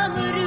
Ku